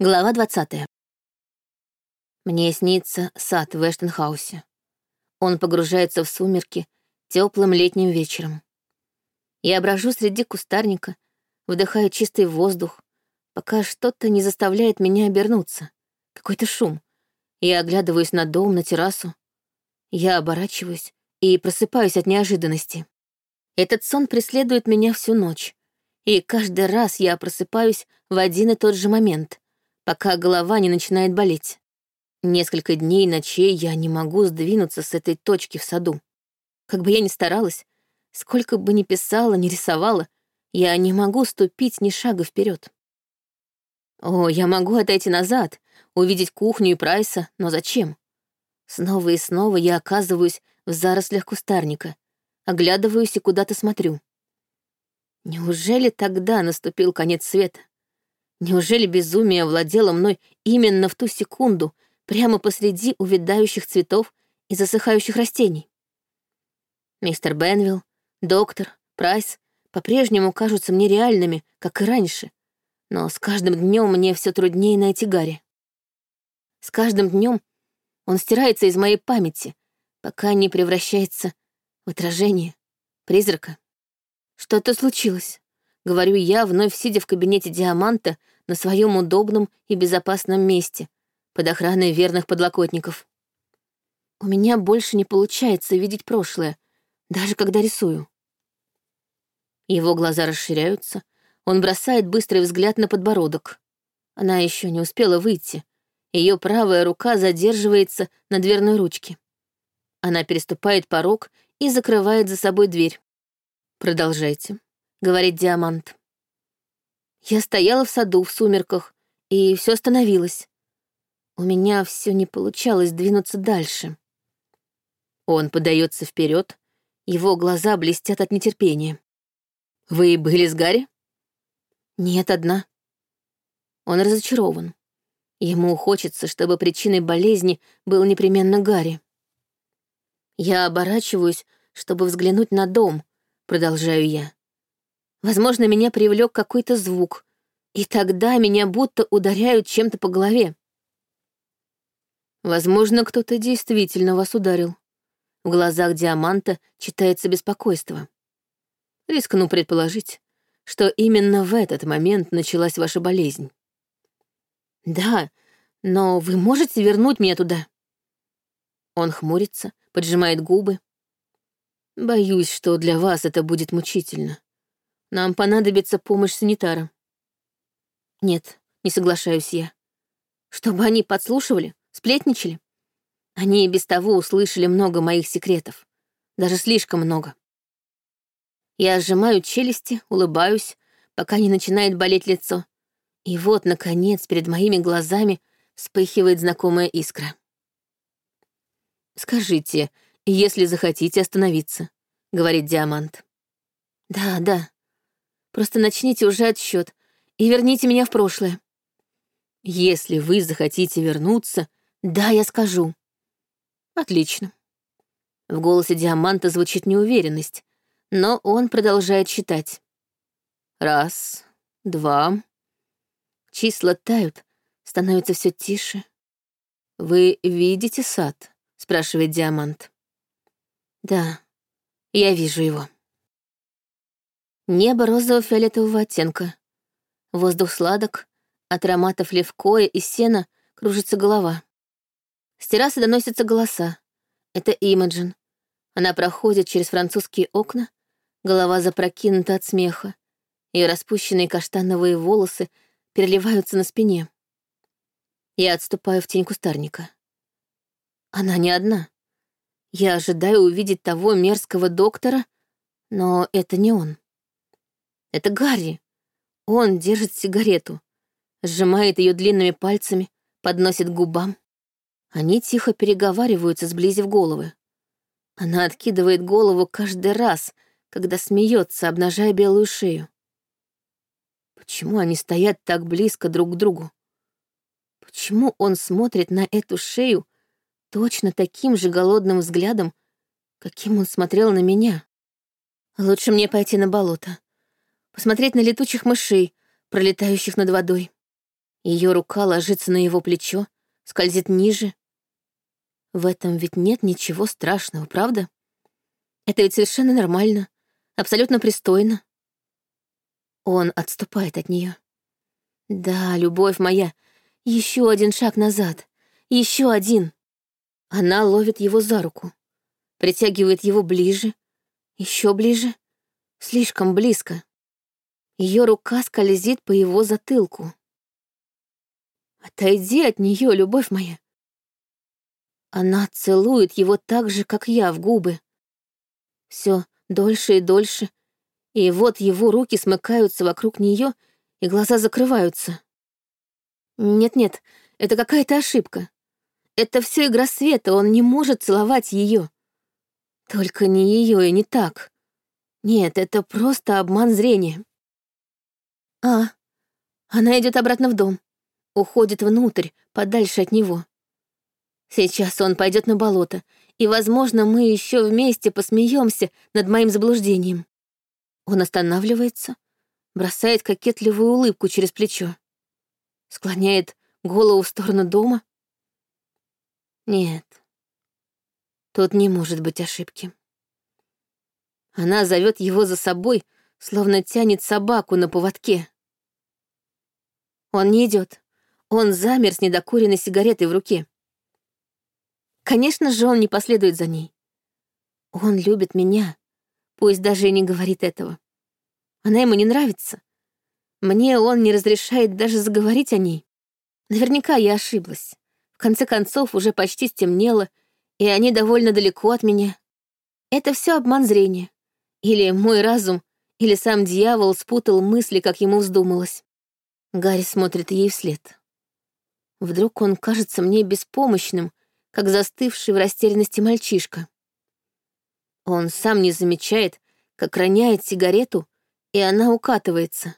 Глава 20. Мне снится сад в Эштенхаусе. Он погружается в сумерки теплым летним вечером. Я брожу среди кустарника, вдыхаю чистый воздух, пока что-то не заставляет меня обернуться. Какой-то шум. Я оглядываюсь на дом, на террасу. Я оборачиваюсь и просыпаюсь от неожиданности. Этот сон преследует меня всю ночь. И каждый раз я просыпаюсь в один и тот же момент — пока голова не начинает болеть. Несколько дней и ночей я не могу сдвинуться с этой точки в саду. Как бы я ни старалась, сколько бы ни писала, ни рисовала, я не могу ступить ни шага вперед. О, я могу отойти назад, увидеть кухню и Прайса, но зачем? Снова и снова я оказываюсь в зарослях кустарника, оглядываюсь и куда-то смотрю. Неужели тогда наступил конец света? Неужели безумие владело мной именно в ту секунду, прямо посреди увядающих цветов и засыхающих растений? Мистер Бенвилл, доктор, Прайс по-прежнему кажутся мне реальными, как и раньше, но с каждым днем мне все труднее найти Гарри. С каждым днем он стирается из моей памяти, пока не превращается в отражение призрака. Что-то случилось. Говорю я, вновь сидя в кабинете Диаманта на своем удобном и безопасном месте, под охраной верных подлокотников. У меня больше не получается видеть прошлое, даже когда рисую. Его глаза расширяются, он бросает быстрый взгляд на подбородок. Она еще не успела выйти. Ее правая рука задерживается на дверной ручке. Она переступает порог и закрывает за собой дверь. Продолжайте. — говорит Диамант. Я стояла в саду в сумерках, и все остановилось. У меня все не получалось двинуться дальше. Он подается вперед, его глаза блестят от нетерпения. «Вы были с Гарри?» «Нет, одна». Он разочарован. Ему хочется, чтобы причиной болезни был непременно Гарри. Я оборачиваюсь, чтобы взглянуть на дом, продолжаю я. Возможно, меня привлек какой-то звук, и тогда меня будто ударяют чем-то по голове. Возможно, кто-то действительно вас ударил. В глазах Диаманта читается беспокойство. Рискну предположить, что именно в этот момент началась ваша болезнь. Да, но вы можете вернуть меня туда? Он хмурится, поджимает губы. Боюсь, что для вас это будет мучительно. Нам понадобится помощь санитара. Нет, не соглашаюсь я. Чтобы они подслушивали, сплетничали. Они и без того услышали много моих секретов. Даже слишком много. Я сжимаю челюсти, улыбаюсь, пока не начинает болеть лицо. И вот, наконец, перед моими глазами вспыхивает знакомая искра. «Скажите, если захотите остановиться», — говорит Диамант. «Да, да», Просто начните уже отсчет и верните меня в прошлое. Если вы захотите вернуться, да, я скажу. Отлично. В голосе Диаманта звучит неуверенность, но он продолжает считать. Раз, два. Числа тают, становится все тише. «Вы видите сад?» — спрашивает Диамант. «Да, я вижу его». Небо розово-фиолетового оттенка. Воздух сладок, от ароматов левкоя и сена кружится голова. С террасы доносятся голоса. Это Имаджин. Она проходит через французские окна, голова запрокинута от смеха, и распущенные каштановые волосы переливаются на спине. Я отступаю в тень кустарника. Она не одна. Я ожидаю увидеть того мерзкого доктора, но это не он. Это Гарри. Он держит сигарету, сжимает ее длинными пальцами, подносит к губам. Они тихо переговариваются, сблизив головы. Она откидывает голову каждый раз, когда смеется, обнажая белую шею. Почему они стоят так близко друг к другу? Почему он смотрит на эту шею точно таким же голодным взглядом, каким он смотрел на меня? Лучше мне пойти на болото посмотреть на летучих мышей, пролетающих над водой. Ее рука ложится на его плечо, скользит ниже. В этом ведь нет ничего страшного, правда? Это ведь совершенно нормально, абсолютно пристойно. Он отступает от нее. Да, любовь моя, еще один шаг назад, еще один. Она ловит его за руку, притягивает его ближе, еще ближе, слишком близко. Ее рука скользит по его затылку. Отойди от нее, любовь моя. Она целует его так же, как я, в губы. Все дольше и дольше, и вот его руки смыкаются вокруг нее, и глаза закрываются. Нет-нет, это какая-то ошибка. Это все игра света, он не может целовать ее. Только не ее и не так. Нет, это просто обман зрения. А, она идет обратно в дом, уходит внутрь, подальше от него. Сейчас он пойдет на болото, и, возможно, мы еще вместе посмеемся над моим заблуждением. Он останавливается, бросает кокетливую улыбку через плечо, склоняет голову в сторону дома. Нет, тут не может быть ошибки. Она зовет его за собой, словно тянет собаку на поводке. Он не идет. Он замер с недокуренной сигаретой в руке. Конечно же, он не последует за ней. Он любит меня, пусть даже и не говорит этого. Она ему не нравится. Мне он не разрешает даже заговорить о ней. Наверняка я ошиблась. В конце концов, уже почти стемнело, и они довольно далеко от меня. Это все обман зрения. Или мой разум, или сам дьявол спутал мысли, как ему вздумалось. Гарри смотрит ей вслед. Вдруг он кажется мне беспомощным, как застывший в растерянности мальчишка. Он сам не замечает, как роняет сигарету, и она укатывается.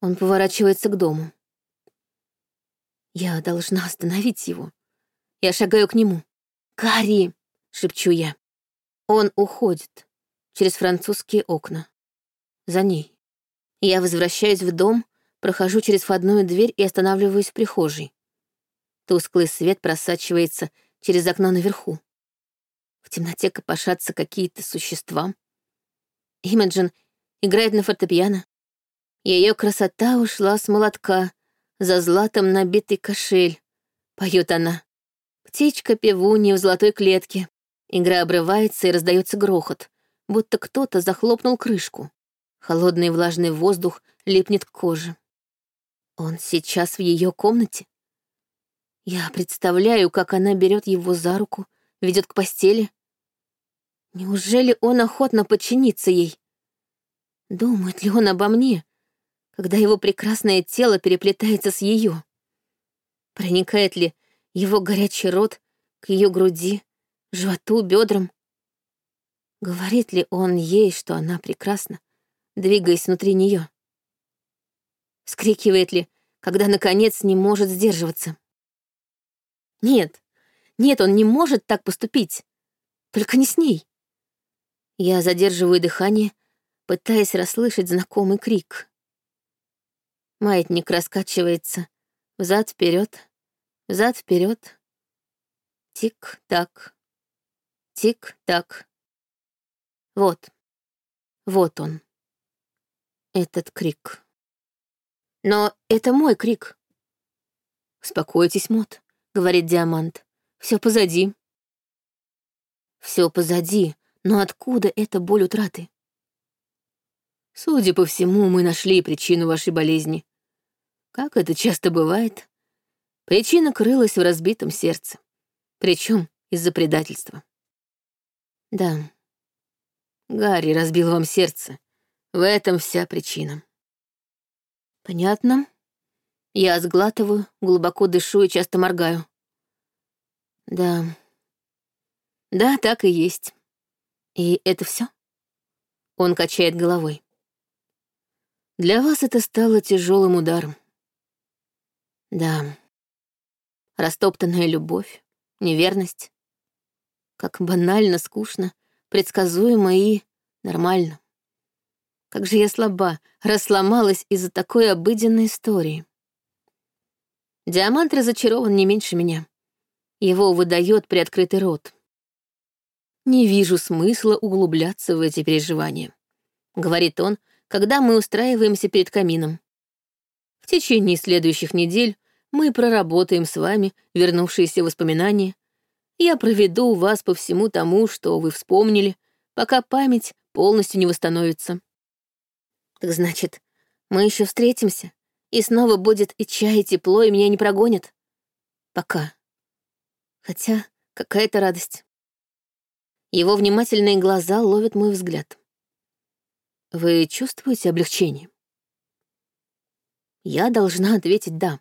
Он поворачивается к дому. Я должна остановить его. Я шагаю к нему. «Кари!» — шепчу я. Он уходит через французские окна. За ней. Я возвращаюсь в дом, прохожу через входную дверь и останавливаюсь в прихожей. Тусклый свет просачивается через окно наверху. В темноте копошатся какие-то существа. Имаджин играет на фортепиано. Ее красота ушла с молотка, за златом набитый кошель. Поет она. Птичка певунья в золотой клетке. Игра обрывается и раздается грохот, будто кто-то захлопнул крышку. Холодный влажный воздух липнет к коже. Он сейчас в ее комнате? Я представляю, как она берет его за руку, ведет к постели. Неужели он охотно подчинится ей? Думает ли он обо мне, когда его прекрасное тело переплетается с ее? Проникает ли его горячий рот к ее груди, животу, бедрам? Говорит ли он ей, что она прекрасна, двигаясь внутри нее? Скрикивает ли, когда, наконец, не может сдерживаться? Нет, нет, он не может так поступить. Только не с ней. Я задерживаю дыхание, пытаясь расслышать знакомый крик. Маятник раскачивается взад вперед, взад вперед. Тик-так, тик-так. Вот, вот он, этот крик. Но это мой крик. Успокойтесь, Мот говорит Диамант. Все позади. Все позади, но откуда эта боль утраты? Судя по всему, мы нашли причину вашей болезни. Как это часто бывает, причина крылась в разбитом сердце. Причем из-за предательства. Да, Гарри разбил вам сердце. В этом вся причина. Понятно. Я сглатываю, глубоко дышу и часто моргаю. Да. Да, так и есть. И это все? Он качает головой. Для вас это стало тяжелым ударом. Да. Растоптанная любовь, неверность. Как банально, скучно, предсказуемо и нормально. Как же я слаба, рассломалась из-за такой обыденной истории. Диамант разочарован не меньше меня. Его выдает приоткрытый рот. «Не вижу смысла углубляться в эти переживания», — говорит он, когда мы устраиваемся перед камином. «В течение следующих недель мы проработаем с вами вернувшиеся воспоминания. Я проведу вас по всему тому, что вы вспомнили, пока память полностью не восстановится». «Так значит, мы еще встретимся?» И снова будет и чай, и тепло, и меня не прогонят. Пока. Хотя какая-то радость. Его внимательные глаза ловят мой взгляд. Вы чувствуете облегчение? Я должна ответить «да».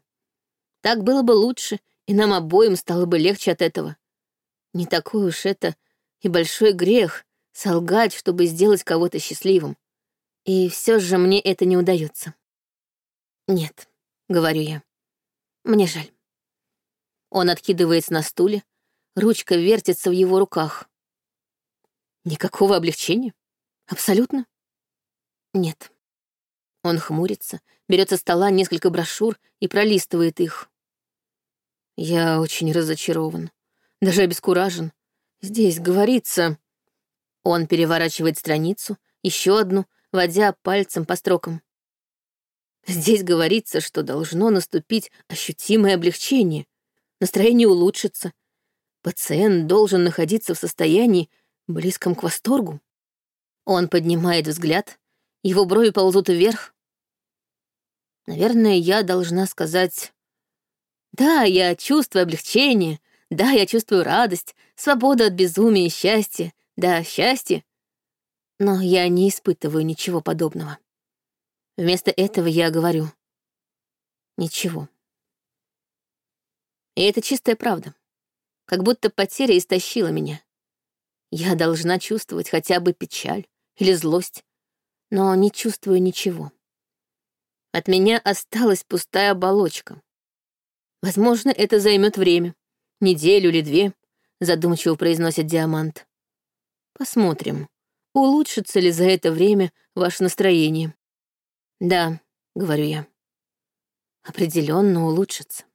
Так было бы лучше, и нам обоим стало бы легче от этого. Не такой уж это и большой грех солгать, чтобы сделать кого-то счастливым. И все же мне это не удается. «Нет», — говорю я. «Мне жаль». Он откидывается на стуле, ручка вертится в его руках. Никакого облегчения? Абсолютно? Нет. Он хмурится, берет со стола несколько брошюр и пролистывает их. Я очень разочарован, даже обескуражен. Здесь говорится... Он переворачивает страницу, еще одну, водя пальцем по строкам. Здесь говорится, что должно наступить ощутимое облегчение, настроение улучшится. Пациент должен находиться в состоянии, близком к восторгу. Он поднимает взгляд, его брови ползут вверх. Наверное, я должна сказать... Да, я чувствую облегчение, да, я чувствую радость, свободу от безумия и счастья, да, счастье. Но я не испытываю ничего подобного. Вместо этого я говорю «Ничего». И это чистая правда. Как будто потеря истощила меня. Я должна чувствовать хотя бы печаль или злость, но не чувствую ничего. От меня осталась пустая оболочка. Возможно, это займет время, неделю или две, задумчиво произносит Диамант. Посмотрим, улучшится ли за это время ваше настроение. «Да», — говорю я, — «определенно улучшится».